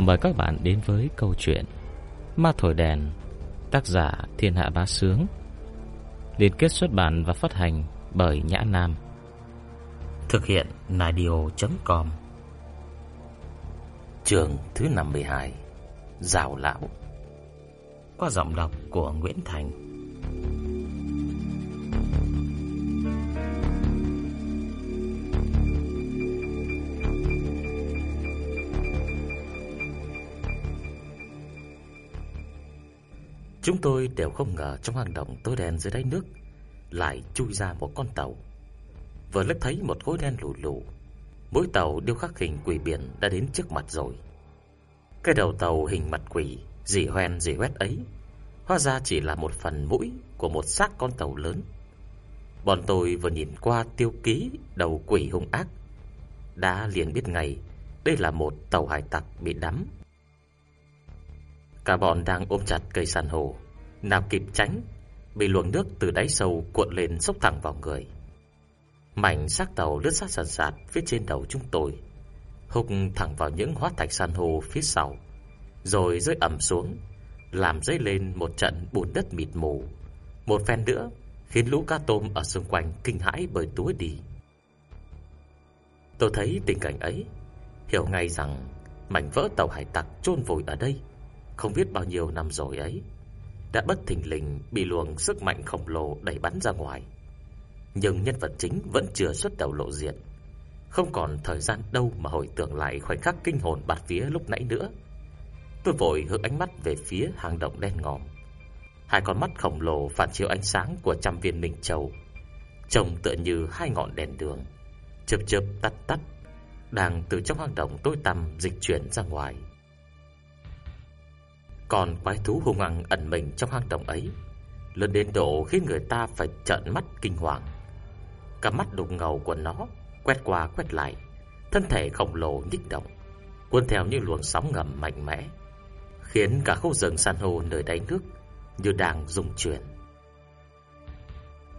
Mời các bạn đến với câu chuyện Ma Thổi Đèn, Tác giả Thiên Hạ Bá Sướng, Liên kết xuất bản và phát hành bởi Nhã Nam. Thực hiện Nadio.com Trường thứ 52 Rào Lão. Qua giọng đọc của Nguyễn Thành. Chúng tôi đều không ngờ trong hang động tối đen dưới đáy nước lại chui ra một con tàu. Vừa lấp thấy một khối đen lù lù, mỗi tàu đều khắc hình quỷ biển đã đến trước mặt rồi. Cái đầu tàu hình mặt quỷ, dì hoen dì hoét ấy, hóa ra chỉ là một phần mũi của một xác con tàu lớn. Bọn tôi vừa nhìn qua tiêu ký đầu quỷ hung ác, đã liền biết ngay đây là một tàu hải tặc bị đắm Cả bọn đang ôm chặt cây san hô, nào kịp tránh, bị luồng nước từ đáy sâu cuộn lên sốc thẳng vào người. Mảnh xác tàu lướt sát sàn sạt phía trên đầu chúng tôi, húc thẳng vào những hóa thạch san hô phía sau, rồi rơi ẩm xuống, làm dấy lên một trận bùn đất mịt mù. Một phen nữa khiến lũ cá tôm ở xung quanh kinh hãi bởi túi đi. Tôi thấy tình cảnh ấy, hiểu ngay rằng mảnh vỡ tàu hải tặc chôn vùi ở đây không biết bao nhiêu năm rồi ấy, đã bất thình lình bị luồng sức mạnh khổng lồ đẩy bắn ra ngoài. Nhưng nhân vật chính vẫn chưa xuất đầu lộ diện, không còn thời gian đâu mà hồi tưởng lại khoảnh khắc kinh hồn bạt phía lúc nãy nữa. Tôi vội hướng ánh mắt về phía hang động đen ngòm. Hai con mắt khổng lồ phản chiếu ánh sáng của trăm viên minh châu, trông tựa như hai ngọn đèn đường, chớp chớp tắt tắt, đang từ trong hang động tối tăm dịch chuyển ra ngoài. Còn quái thú hung hăng ẩn mình trong hang động ấy, lớn đến độ khiến người ta phải trợn mắt kinh hoàng. Cả mắt đục ngầu của nó quét qua quét lại, thân thể khổng lồ nhích động, cuốn theo những luồng sóng ngầm mạnh mẽ, khiến cả khu rừng san hô nơi đáy nước như đang rung chuyển.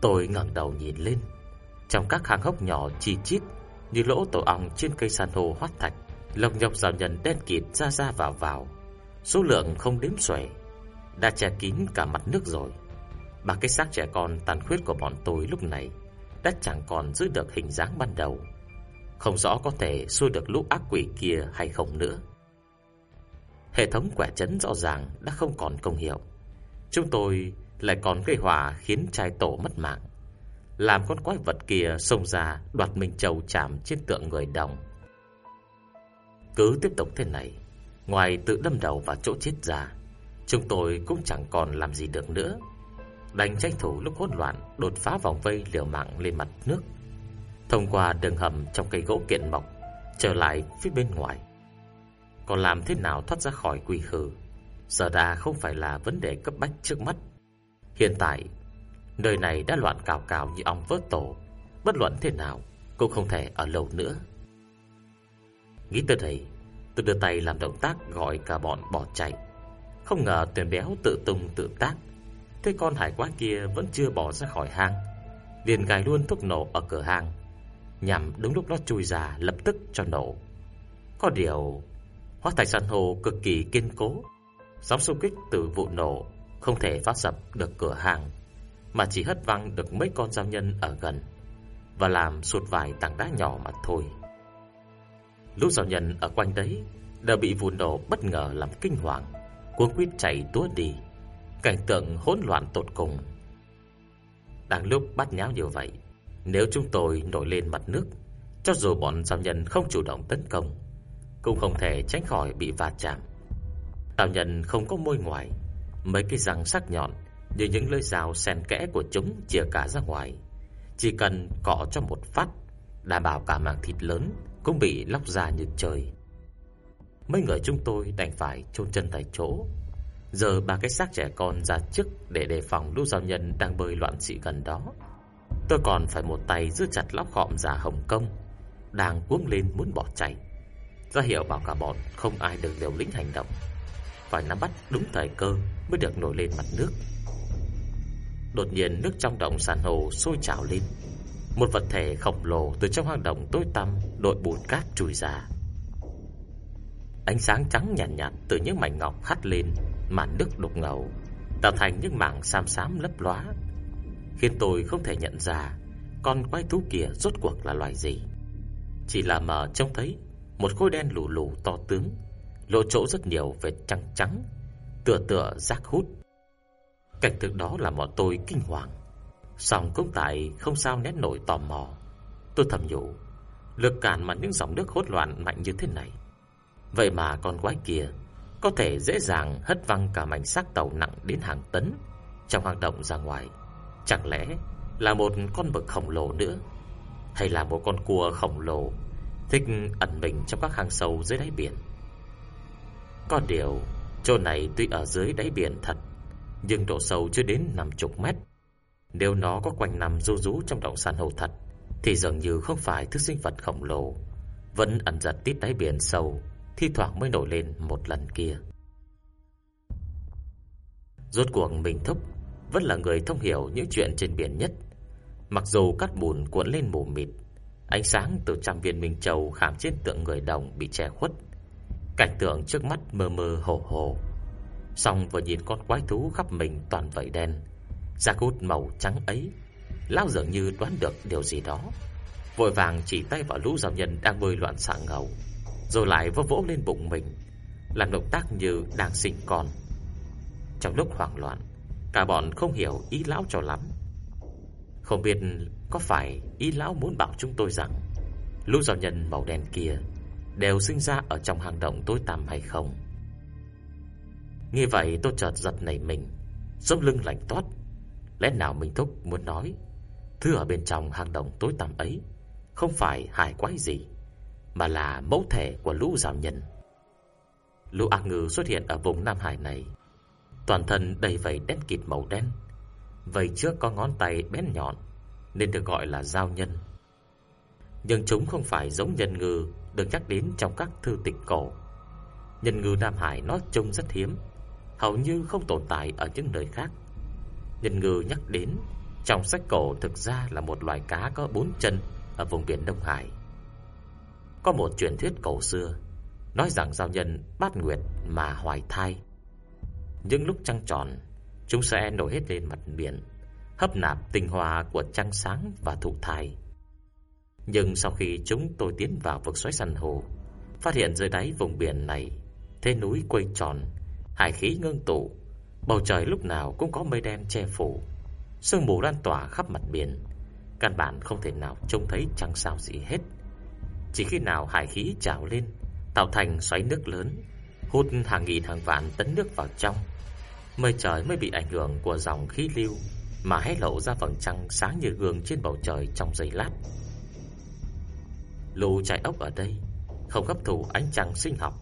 Tôi ngẩng đầu nhìn lên, trong các hang hốc nhỏ chi chít như lỗ tổ ong trên cây san hô hoắt thạch, lồng nhọc rào nhân đen kịt ra ra vào vào Số lượng không đếm xuể, Đã che kín cả mặt nước rồi. Ba cái xác trẻ con tàn khuyết của bọn tôi lúc này Đã chẳng còn giữ được hình dáng ban đầu. Không rõ có thể xua được lũ ác quỷ kia hay không nữa. Hệ thống quẻ chấn rõ ràng đã không còn công hiệu. Chúng tôi lại còn gây hỏa khiến trai tổ mất mạng. Làm con quái vật kia xông ra đoạt mình trầu chạm trên tượng người đồng. Cứ tiếp tục thế này Ngoài tự đâm đầu vào chỗ chết ra, chúng tôi cũng chẳng còn làm gì được nữa. Đành tranh thủ lúc hỗn loạn đột phá vòng vây liều mạng lên mặt nước. Thông qua đường hầm trong cây gỗ kiện mộc, trở lại phía bên ngoài. Còn làm thế nào thoát ra khỏi quỷ hư, giờ đã không phải là vấn đề cấp bách trước mắt. Hiện tại, nơi này đã loạn cào cào như ong vớt tổ, bất luận thế nào cũng không thể ở lâu nữa. Nghĩ tới đây, Tôi đưa tay làm động tác gọi cả bọn bỏ chạy. Không ngờ tuyển béo tự tung tự tác. Thế con hải quái kia vẫn chưa bỏ ra khỏi hang. Liền gài luôn thuốc nổ ở cửa hang. Nhằm đúng lúc nó chui ra lập tức cho nổ. Có điều, hóa thạch san hô cực kỳ kiên cố. Sóng xung kích từ vụ nổ không thể phá sập được cửa hàng, mà chỉ hất văng được mấy con giao nhân ở gần và làm sụt vài tảng đá nhỏ mà thôi. Lũ giao nhân ở quanh đấy đã bị vụ nổ bất ngờ làm kinh hoàng, cuống quýt chạy túa đi, cảnh tượng hỗn loạn tột cùng. Đang lúc bắt nháo như vậy, nếu chúng tôi nổi lên mặt nước, cho dù bọn giao nhân không chủ động tấn công, cũng không thể tránh khỏi bị va chạm. Tào nhân không có môi ngoài, mấy cái răng sắc nhọn như những lưỡi dao sen kẽ của chúng chia cả ra ngoài. Chỉ cần cọ cho một phát, đảm bảo cả mảng thịt lớn cũng bị lóc ra như trời. Mấy người chúng tôi đành phải chôn chân tại chỗ. Giờ ba cái xác trẻ con ra trước để đề phòng lũ giao nhân đang bơi loạn xị gần đó. Tôi còn phải một tay giữ chặt lóc khọm già Hồng Kông, đang cuống lên muốn bỏ chạy. Ra hiệu bảo cả bọn không ai được liều lĩnh hành động. Phải nắm bắt đúng thời cơ mới được nổi lên mặt nước. Đột nhiên nước trong động san hô sôi trào lên một vật thể khổng lồ từ trong hang động tối tăm đội bùn cát trùi ra. Ánh sáng trắng nhạt nhạt từ những mảnh ngọc hắt lên màn nước đục ngầu, tạo thành những mảng xám xám lấp lóa, khiến tôi không thể nhận ra con quái thú kia rốt cuộc là loài gì. Chỉ là mờ trông thấy một khối đen lù lù to tướng, lộ chỗ rất nhiều vệt trắng trắng, tựa tựa rác hút. Cảnh tượng đó làm bọn tôi kinh hoàng. Xong cũng tại không sao nét nổi tò mò. Tôi thầm nhủ, lực cản mà những dòng nước hỗn loạn mạnh như thế này. Vậy mà con quái kia có thể dễ dàng hất văng cả mảnh xác tàu nặng đến hàng tấn trong hoạt động ra ngoài. Chẳng lẽ là một con mực khổng lồ nữa, hay là một con cua khổng lồ thích ẩn mình trong các hang sâu dưới đáy biển? Có điều, chỗ này tuy ở dưới đáy biển thật, nhưng độ sâu chưa đến 50 mét. Nếu nó có quanh nằm du rú trong động san hô thật, thì dường như không phải thứ sinh vật khổng lồ, vẫn ẩn giật tít đáy biển sâu thi thoảng mới nổi lên một lần kia. Rốt cuộc mình thúc vẫn là người thông hiểu những chuyện trên biển nhất. Mặc dù cát bùn cuộn lên mù mịt, ánh sáng từ trăm viên minh châu khảm trên tượng người đồng bị che khuất, cảnh tượng trước mắt mơ mơ hồ hồ. Song vừa nhìn con quái thú khắp mình toàn vảy đen, da cốt màu trắng ấy, lão dường như đoán được điều gì đó, vội vàng chỉ tay vào lũ giáo nhân đang bơi loạn xạ ngầu rồi lại vỗ vỗ lên bụng mình, làm động tác như đang sinh con. Trong lúc hoảng loạn, cả bọn không hiểu ý lão cho lắm. Không biết có phải ý lão muốn bảo chúng tôi rằng lũ giao nhân màu đen kia đều sinh ra ở trong hang động tối tăm hay không? Nghe vậy tôi chợt giật nảy mình, sống lưng lạnh toát. Lẽ nào mình thúc muốn nói thứ ở bên trong hang động tối tăm ấy không phải hài quái gì mà là mẫu thể của lũ rào nhân. Lũ ác ngư xuất hiện ở vùng Nam Hải này, toàn thân đầy vảy đen kịt màu đen, vảy trước có ngón tay bén nhọn nên được gọi là giao nhân. Nhưng chúng không phải giống nhân ngư được nhắc đến trong các thư tịch cổ. Nhân ngư Nam Hải nói chung rất hiếm, hầu như không tồn tại ở những nơi khác. Nhân ngư nhắc đến trong sách cổ thực ra là một loài cá có bốn chân ở vùng biển Đông Hải. Có một truyền thuyết cổ xưa nói rằng giao nhân bát nguyệt mà hoài thai. Những lúc trăng tròn, chúng sẽ nổi hết lên mặt biển, hấp nạp tinh hoa của trăng sáng và thụ thai. Nhưng sau khi chúng tôi tiến vào vực xoáy san hồ, phát hiện dưới đáy vùng biển này, thế núi quay tròn, hải khí ngưng tụ, bầu trời lúc nào cũng có mây đen che phủ, sương mù lan tỏa khắp mặt biển, căn bản không thể nào trông thấy trăng sao gì hết. Chỉ khi nào hải khí trào lên, tạo thành xoáy nước lớn, hút hàng nghìn hàng vạn tấn nước vào trong, mây trời mới bị ảnh hưởng của dòng khí lưu mà hé lộ ra vầng trăng sáng như gương trên bầu trời trong giây lát. Lũ chạy ốc ở đây không hấp thụ ánh trăng sinh học,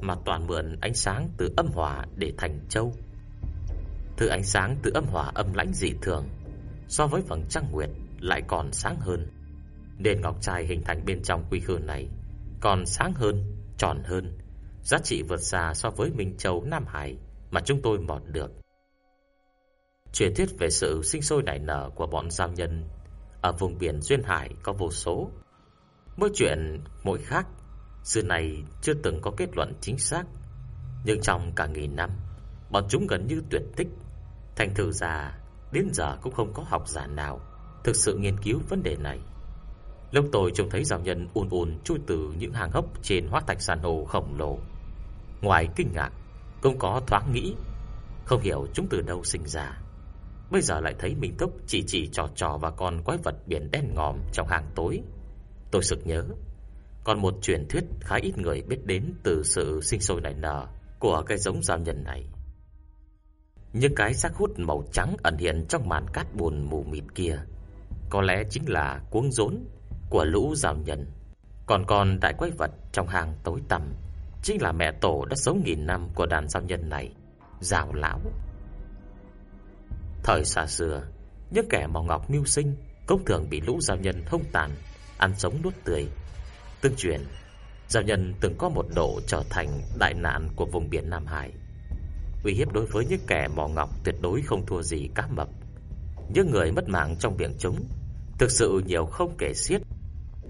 mà toàn mượn ánh sáng từ âm hòa để thành châu. Thứ ánh sáng từ âm hỏa âm lãnh dị thường, so với vầng trăng nguyệt lại còn sáng hơn. đền ngọc trai hình thành bên trong quy khư này còn sáng hơn, tròn hơn, giá trị vượt xa so với Minh Châu Nam Hải mà chúng tôi mọt được. Truyền thuyết về sự sinh sôi nảy nở của bọn giao nhân ở vùng biển duyên hải có vô số. Mỗi chuyện mỗi khác, xưa này chưa từng có kết luận chính xác, nhưng trong cả nghìn năm, bọn chúng gần như tuyệt tích. Thành thử ra, đến giờ cũng không có học giả nào thực sự nghiên cứu vấn đề này. Lúc tôi trông thấy giao nhân ùn ùn chui từ những hàng hốc trên hóa thạch sàn hồ khổng lồ. Ngoài kinh ngạc, cũng có thoáng nghĩ, không hiểu chúng từ đâu sinh ra. Bây giờ lại thấy Minh Túc chỉ chỉ trò trò và con quái vật biển đen ngòm trong hàng tối. Tôi sực nhớ, còn một truyền thuyết khá ít người biết đến từ sự sinh sôi nảy nở của cái giống giao nhân này. Những cái xác hút màu trắng ẩn hiện trong màn cát buồn mù mịt kia, có lẽ chính là cuống rốn của lũ rào nhân. Còn con đại quái vật trong hang tối tăm chính là mẹ tổ đã sống nghìn năm của đàn giao nhân này, rào lão. Thời xa xưa, những kẻ màu ngọc mưu sinh cũng thường bị lũ giao nhân hung tàn, ăn sống nuốt tươi. Tương truyền, giao nhân từng có một độ trở thành đại nạn của vùng biển Nam Hải. Uy hiếp đối với những kẻ mò ngọc tuyệt đối không thua gì cá mập. Những người mất mạng trong biển chúng thực sự nhiều không kể xiết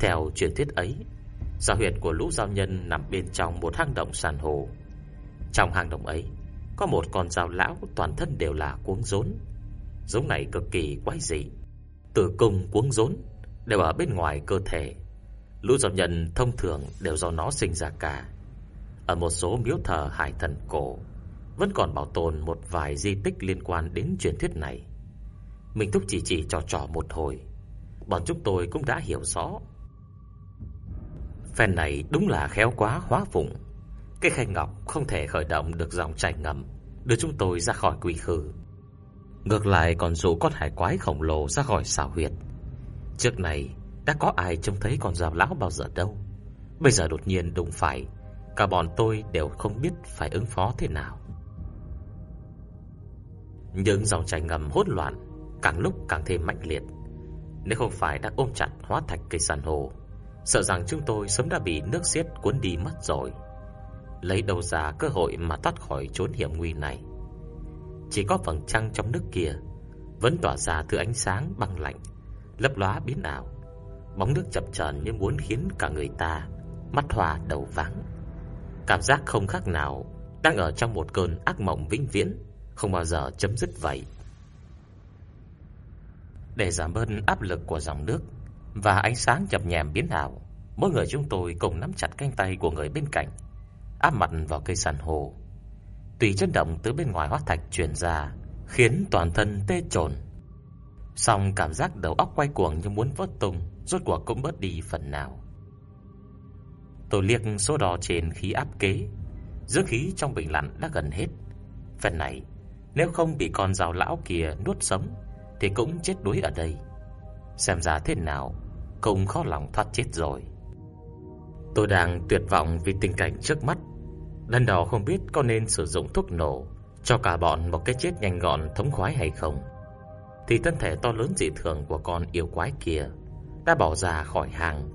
theo truyền thuyết ấy, Giao huyệt của lũ giao nhân nằm bên trong một hang động san hô. Trong hang động ấy, có một con dao lão toàn thân đều là cuống rốn. Giống này cực kỳ quái dị. Tử cung cuống rốn đều ở bên ngoài cơ thể. Lũ giao nhân thông thường đều do nó sinh ra cả. Ở một số miếu thờ hải thần cổ vẫn còn bảo tồn một vài di tích liên quan đến truyền thuyết này. Mình thúc chỉ chỉ trò trò một hồi, bọn chúng tôi cũng đã hiểu rõ. Phen này đúng là khéo quá hóa phụng. Cái khay ngọc không thể khởi động được dòng chảy ngầm, đưa chúng tôi ra khỏi quỷ khư. Ngược lại còn dụ con hải quái khổng lồ ra khỏi xảo huyệt. Trước này đã có ai trông thấy con rào lão bao giờ đâu. Bây giờ đột nhiên đụng phải, cả bọn tôi đều không biết phải ứng phó thế nào những dòng chảy ngầm hỗn loạn càng lúc càng thêm mạnh liệt. Nếu không phải đã ôm chặt hóa thạch cây san hô, sợ rằng chúng tôi sớm đã bị nước xiết cuốn đi mất rồi. Lấy đâu ra cơ hội mà thoát khỏi chốn hiểm nguy này. Chỉ có vầng trăng trong nước kia vẫn tỏa ra thứ ánh sáng băng lạnh, lấp lóa biến ảo. Bóng nước chập chờn như muốn khiến cả người ta mắt hoa đầu váng. Cảm giác không khác nào đang ở trong một cơn ác mộng vĩnh viễn không bao giờ chấm dứt vậy. Để giảm bớt áp lực của dòng nước và ánh sáng nhập nhèm biến ảo, mỗi người chúng tôi cùng nắm chặt cánh tay của người bên cạnh, áp mặt vào cây san hô. Tùy chấn động từ bên ngoài hóa thạch truyền ra, khiến toàn thân tê chồn. Song cảm giác đầu óc quay cuồng như muốn vỡ tung, rốt cuộc cũng bớt đi phần nào. Tôi liếc số đo trên khí áp kế, dưỡng khí trong bình lạnh đã gần hết. Phần này nếu không bị con rào lão kia nuốt sống, Thì cũng chết đuối ở đây. Xem ra thế nào, Cũng khó lòng thoát chết rồi. Tôi đang tuyệt vọng vì tình cảnh trước mắt. Lần đó không biết có nên sử dụng thuốc nổ Cho cả bọn một cái chết nhanh gọn thống khoái hay không. Thì thân thể to lớn dị thường của con yêu quái kia Đã bỏ ra khỏi hàng,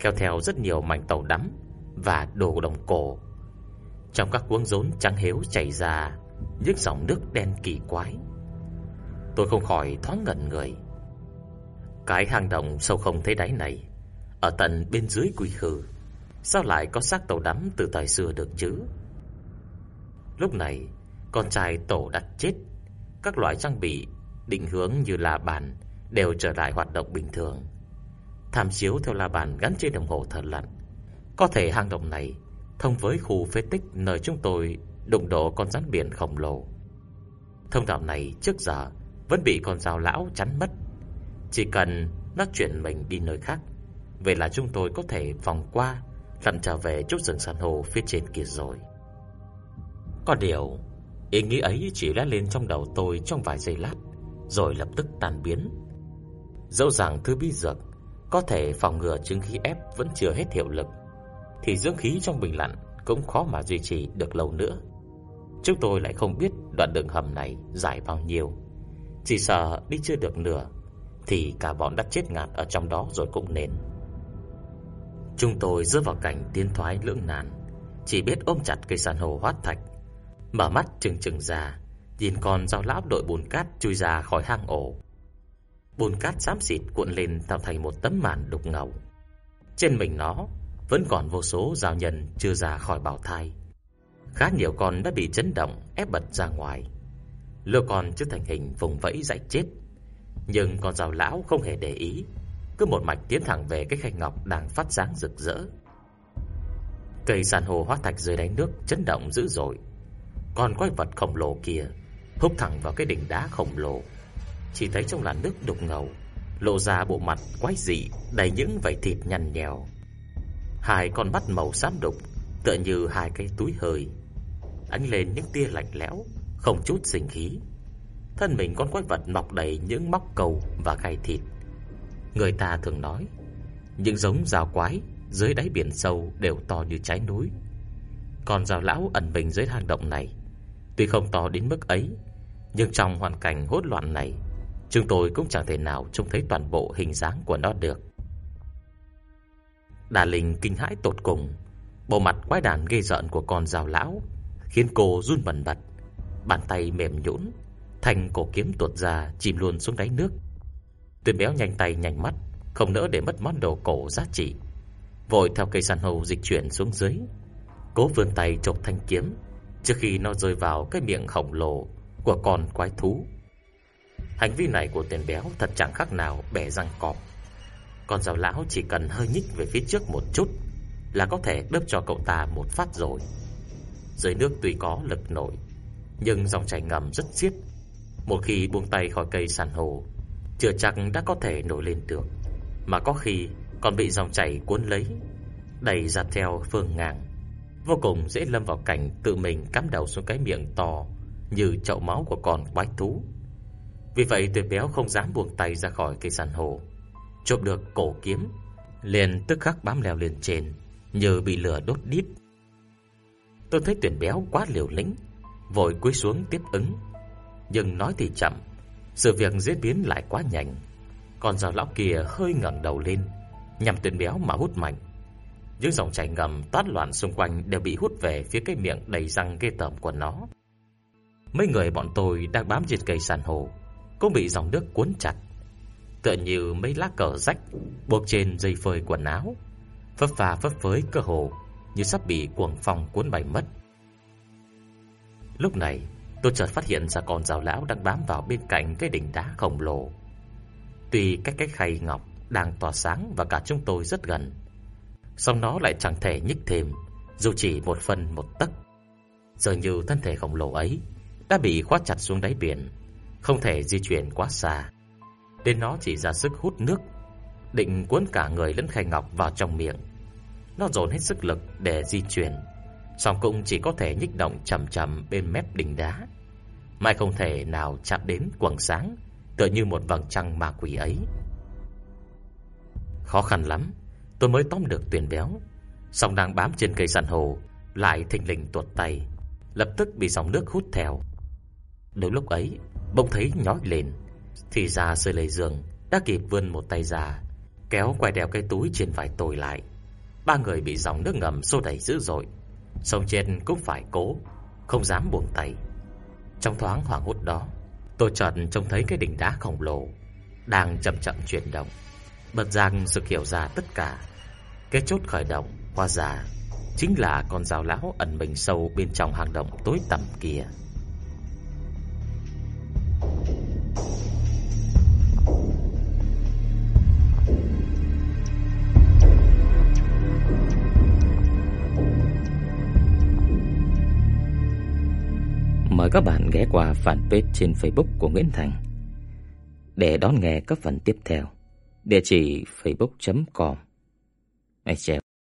Kéo theo rất nhiều mảnh tàu đắm Và đồ đồng cổ. Trong các cuống rốn trắng hiếu chảy ra những dòng nước đen kỳ quái. Tôi không khỏi thoáng ngẩn người. Cái hang động sâu không thấy đáy này, ở tận bên dưới quỷ khư, sao lại có xác tàu đắm từ thời xưa được chứ? Lúc này, con trai tổ đặt chết, các loại trang bị định hướng như la bàn đều trở lại hoạt động bình thường. Tham chiếu theo la bàn gắn trên đồng hồ thở lặn. Có thể hang động này thông với khu phế tích nơi chúng tôi đụng độ con rắn biển khổng lồ. Thông đạo này trước giờ vẫn bị con rào lão chắn mất. Chỉ cần nó chuyển mình đi nơi khác, vậy là chúng tôi có thể vòng qua, lặn trở về chút rừng san hô phía trên kia rồi. Có điều, ý nghĩ ấy chỉ lóe lên trong đầu tôi trong vài giây lát, rồi lập tức tan biến. Dẫu rằng thứ bí dược có thể phòng ngừa chứng khí ép vẫn chưa hết hiệu lực, thì dưỡng khí trong bình lặn cũng khó mà duy trì được lâu nữa. Chúng tôi lại không biết đoạn đường hầm này dài bao nhiêu. Chỉ sợ đi chưa được nửa, Thì cả bọn đã chết ngạt ở trong đó rồi cũng nên Chúng tôi rơi vào cảnh tiến thoái lưỡng nan, Chỉ biết ôm chặt cây san hô hoát thạch, Mở mắt trừng trừng ra, Nhìn con dao lão đội bùn cát chui ra khỏi hang ổ. Bùn cát xám xịt cuộn lên tạo thành một tấm màn đục ngầu. Trên mình nó vẫn còn vô số rào nhân chưa ra khỏi bào thai. Khá nhiều con đã bị chấn động ép bật ra ngoài. Lừa con chưa thành hình vùng vẫy giải chết. Nhưng con rào lão không hề để ý, cứ một mạch tiến thẳng về cái khay ngọc đang phát sáng rực rỡ. Cây san hô hóa thạch dưới đáy nước chấn động dữ dội. Còn quái vật khổng lồ kia húc thẳng vào cái đỉnh đá khổng lồ. Chỉ thấy trong làn nước đục ngầu, lộ ra bộ mặt quái dị đầy những vảy thịt nhằn nhèo. Hai con mắt màu xám đục tựa như hai cái túi hơi ánh lên những tia lạnh lẽo, không chút sinh khí. Thân mình con quái vật mọc đầy những móc cầu và gai thịt. Người ta thường nói, những giống rào quái dưới đáy biển sâu đều to như trái núi. Còn rào lão ẩn mình dưới hang động này, tuy không to đến mức ấy, nhưng trong hoàn cảnh hỗn loạn này, chúng tôi cũng chẳng thể nào trông thấy toàn bộ hình dáng của nó được. Đà Linh kinh hãi tột cùng, bộ mặt quái đản ghê rợn của con rào lão khiến cô run bần bật. Bàn tay mềm nhũn, thành cổ kiếm tuột ra chìm luôn xuống đáy nước. Tuyển béo nhanh tay nhanh mắt, không nỡ để mất món đồ cổ giá trị. vội theo cây san hô dịch chuyển xuống dưới, cố vươn tay chộp thanh kiếm trước khi nó rơi vào cái miệng khổng lồ của con quái thú. Hành vi này của tên béo thật chẳng khác nào bẻ răng cọp. Con rào lão chỉ cần hơi nhích về phía trước một chút là có thể đớp cho cậu ta một phát rồi. Dưới nước tuy có lực nổi, nhưng dòng chảy ngầm rất xiết. Một khi buông tay khỏi cây san hô, chưa chắc đã có thể nổi lên được, mà có khi còn bị dòng chảy cuốn lấy, đẩy ra theo phương ngang. Vô cùng dễ lâm vào cảnh tự mình cắm đầu xuống cái miệng to như chậu máu của con quái thú. Vì vậy tuyệt béo không dám buông tay ra khỏi cây san hô, chộp được cổ kiếm, liền tức khắc bám leo lên trên, như bị lửa đốt đít. Tôi thấy tuyển béo quá liều lĩnh, vội cúi xuống tiếp ứng. Nhưng nói thì chậm, sự việc diễn biến lại quá nhanh. Còn giò lão kia hơi ngẩng đầu lên, nhằm tuyển béo mà hút mạnh. Những dòng chảy ngầm tát loạn xung quanh đều bị hút về phía cái miệng đầy răng ghê tởm của nó. Mấy người bọn tôi đang bám trên cây sàn hồ cũng bị dòng nước cuốn chặt, tựa như mấy lá cờ rách buộc trên dây phơi quần áo, phấp phà phấp phới cơ hồ như sắp bị cuồng phong cuốn bay mất. Lúc này, tôi chợt phát hiện ra con rào lão đang bám vào bên cạnh cái đỉnh đá khổng lồ. Tuy cách cái khay ngọc đang tỏa sáng và cả chúng tôi rất gần, song nó lại chẳng thể nhích thêm, dù chỉ một phần một tấc. Dường như thân thể khổng lồ ấy đã bị khóa chặt xuống đáy biển, không thể di chuyển quá xa. Đến nó chỉ ra sức hút nước, định cuốn cả người lẫn khay ngọc vào trong miệng. Nó dồn hết sức lực để di chuyển, song cũng chỉ có thể nhích động chậm chậm bên mép đỉnh đá, mai không thể nào chạm đến quầng sáng, tựa như một vầng trăng ma quỷ ấy. Khó khăn lắm, tôi mới tóm được tuyển béo, song đang bám trên cây san hô lại thình lình tuột tay, lập tức bị dòng nước hút theo. Đúng lúc ấy, bỗng thấy nhói lên, thì ra Sơ lầy giường đã kịp vươn một tay ra, kéo quay đeo cái túi trên vai tôi lại. Ba người bị dòng nước ngầm xô đẩy dữ dội, sông trên cũng phải cố, không dám buông tay. Trong thoáng hoảng hốt đó, tôi chợt trông thấy cái đỉnh đá khổng lồ đang chậm chậm chuyển động. Bật giang sực hiểu ra tất cả. Cái chốt khởi động hóa ra chính là con rào lão ẩn mình sâu bên trong hang động tối tăm kia. Mời các bạn ghé qua fanpage trên Facebook của Nguyễn Thành để đón nghe các phần tiếp theo. Địa chỉ facebook.com. Chào.